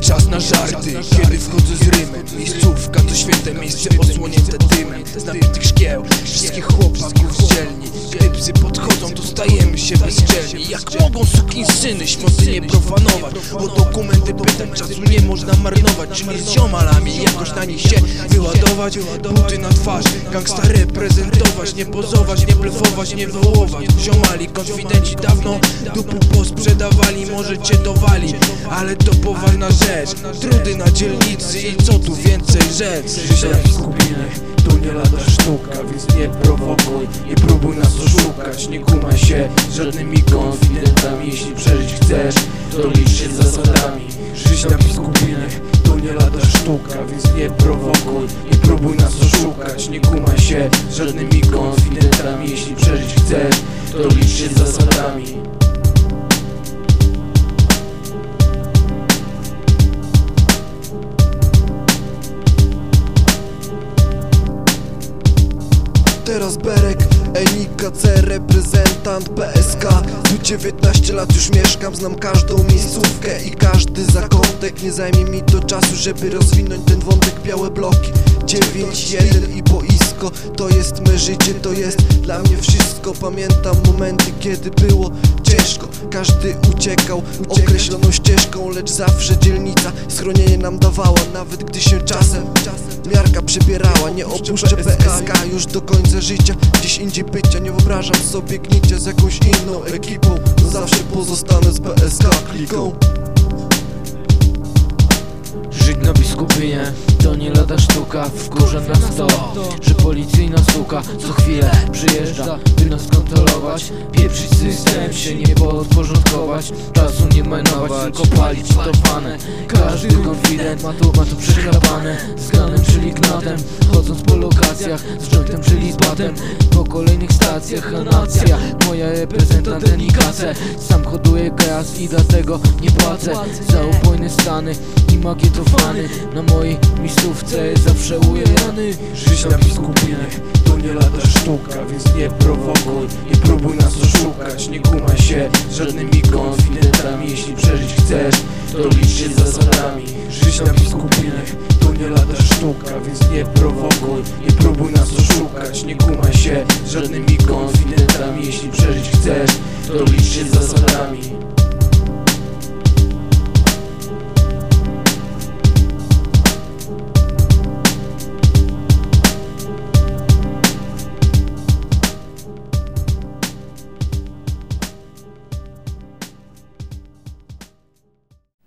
czas na żarty. Kiedy wchodzę z rymem Miejscówka to święte miejsce osłonięte dymem. Z nabitych szkieł Wszystkich chłopaków z dzielni. Gdy psy podchodzą to stajemy się bezdzielni Jak mogą syny świątynie profanować? O dokumenty pytań czasu nie można marnować. Czyli z ziomalami jakoś na nich się wyładować? Buty na twarz, gangsta reprezentować Nie pozować, nie blefować, nie wołować. Ziomali, konfidenci dawno dupy posprzedawali Może cię dowali, ale to poważna rzecz. Trudy na dzielnicy i co tu więcej rzec? Życia w nie lada sztuka Więc nie prowokuj, nie próbuj nas oszukać. Nie kumaj się żadnymi konfidentami. Jeśli przeżyć chcesz, to licz się z zasadami. Żyć na skupinie to nie lada sztuka Więc nie prowokuj, nie próbuj nas oszukać. Nie kumaj się żadnymi konfidentami. Jeśli przeżyć chcesz, to licz się z zasadami Teraz Berek, Enika C, reprezentant PSK Tu 19 lat już mieszkam, znam każdą miejscówkę i każdy zakątek. Nie zajmie mi to czasu, żeby rozwinąć ten wątek. Białe bloki, 9-1 i boisko. To jest me życie, to jest dla mnie wszystko. Pamiętam momenty, kiedy było ciężko. Każdy uciekał określoną ścieżką Lecz zawsze dzielnica schronienie nam dawała. Nawet gdy się czasem miarka przebierała. Nie opuszczę PSK już do końca życia Gdzieś indziej bycia, nie wyobrażam sobie gnicia z jakąś inną ekipą. Zawsze pozostanę z PSK kliką. Żyć na biskupinie to nie lada sztuka. Wkurza nas to, że policyjna suka Co chwilę przyjeżdża, by nas kontrolować Pieprzyć system, się nie podporządkować Czasu nie marnować, tylko palić to pane Każdy konfident ma tu, ma tu przechlapane. Z ganem, czyli gnatem Chodząc po lokacjach, z jointem, czyli z batem. Po kolejnych stacjach, a nacja Moja reprezentant denikacę Sam hoduję gaz i dlatego nie płacę Za upojne stany i makietofany. Na mojej miejscówce zawsze ujejany Żyć na biskupinie to nie lada sztuka Więc nie prowokuj, nie próbuj nas oszukać Nie kumaj się. Żadnymi konfidentami Jeśli przeżyć chcesz, to licz się z zasadami. Żyć na biskupinie to nie lada sztuka Więc nie prowokuj, nie próbuj nas oszukać Nie kumaj się. Żadnymi konfidentami Jeśli przeżyć chcesz, to licz się z zasadami